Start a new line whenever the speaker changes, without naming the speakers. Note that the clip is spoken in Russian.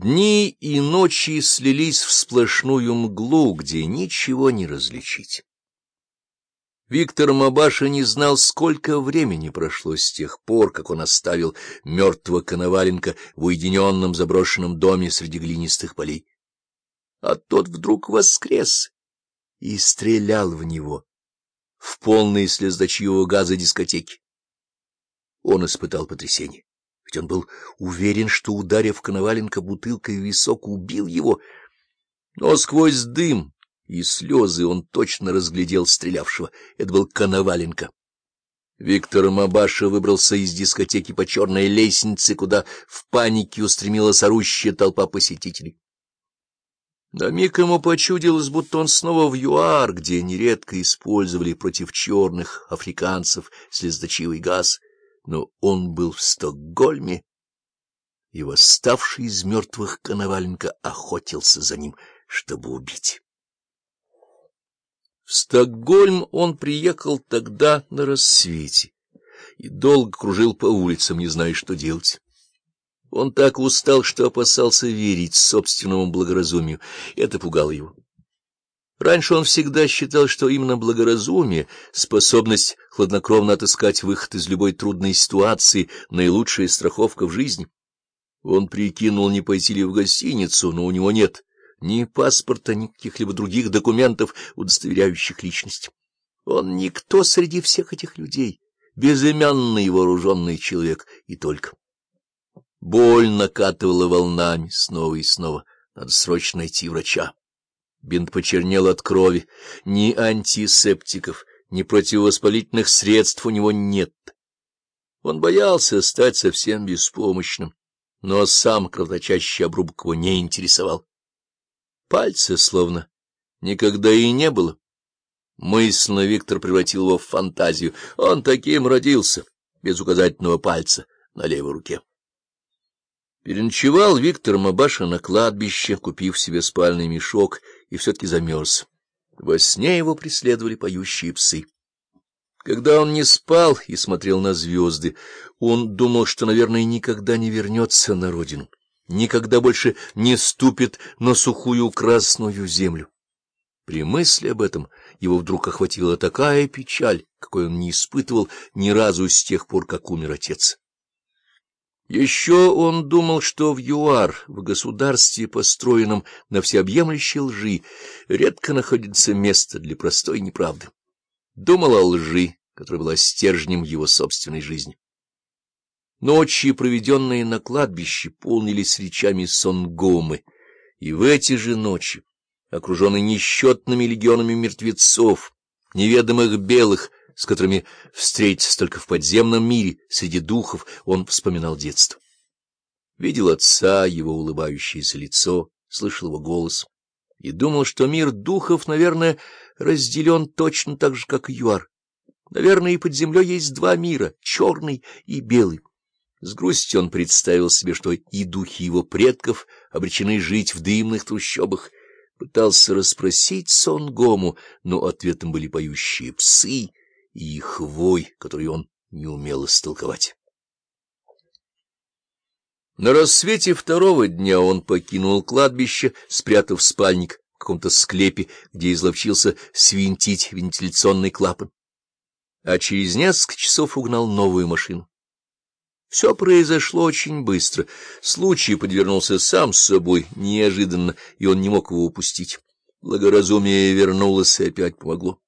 Дни и ночи слились в сплошную мглу, где ничего не различить. Виктор Мабаша не знал, сколько времени прошло с тех пор, как он оставил мертвого Коноваленко в уединенном заброшенном доме среди глинистых полей. А тот вдруг воскрес и стрелял в него в полные слезоточивого газа дискотеки. Он испытал потрясение. Ведь он был уверен, что, ударив Коноваленко бутылкой в висок, убил его. Но сквозь дым и слезы он точно разглядел стрелявшего. Это был Коноваленко. Виктор Мабаша выбрался из дискотеки по черной лестнице, куда в панике устремилась орущая толпа посетителей. На миг ему почудилось, будто он снова в ЮАР, где нередко использовали против черных африканцев слезоточивый газ — но он был в Стокгольме, и восставший из мертвых Коноваленко охотился за ним, чтобы убить. В Стокгольм он приехал тогда на рассвете и долго кружил по улицам, не зная, что делать. Он так устал, что опасался верить собственному благоразумию, это пугало его. Раньше он всегда считал, что именно благоразумие, способность хладнокровно отыскать выход из любой трудной ситуации — наилучшая страховка в жизни. Он прикинул, не пойти ли в гостиницу, но у него нет ни паспорта, ни каких-либо других документов, удостоверяющих личность. Он никто среди всех этих людей, безымянный вооруженный человек и только. Боль накатывала волнами снова и снова. Надо срочно найти врача. Бинт почернел от крови. Ни антисептиков, ни противовоспалительных средств у него нет. Он боялся стать совсем беспомощным, но сам кровоточащий обрубок его не интересовал. Пальца словно никогда и не было. Мысленно Виктор превратил его в фантазию. Он таким родился, без указательного пальца на левой руке. Переночевал Виктор Мабаша на кладбище, купив себе спальный мешок, и все-таки замерз. Во сне его преследовали поющие псы. Когда он не спал и смотрел на звезды, он думал, что, наверное, никогда не вернется на родину, никогда больше не ступит на сухую красную землю. При мысли об этом его вдруг охватила такая печаль, какой он не испытывал ни разу с тех пор, как умер отец. Еще он думал, что в ЮАР, в государстве, построенном на всеобъемлющей лжи, редко находится место для простой неправды. Думал о лжи, которая была стержнем его собственной жизни. Ночи, проведенные на кладбище, полнились речами Сонгомы, и в эти же ночи, окруженный несчетными легионами мертвецов, неведомых белых, с которыми встретиться только в подземном мире, среди духов, он вспоминал детство. Видел отца, его улыбающееся лицо, слышал его голос и думал, что мир духов, наверное, разделен точно так же, как ЮАР. Наверное, и под землей есть два мира — черный и белый. С грустью он представил себе, что и духи его предков обречены жить в дымных трущобах. Пытался расспросить Сонгому, но ответом были поющие псы — и их вой, который он не умел истолковать. На рассвете второго дня он покинул кладбище, спрятав спальник в каком-то склепе, где изловчился свинтить вентиляционный клапан. А через несколько часов угнал новую машину. Все произошло очень быстро. Случай подвернулся сам с собой, неожиданно, и он не мог его упустить. Благоразумие вернулось и опять помогло.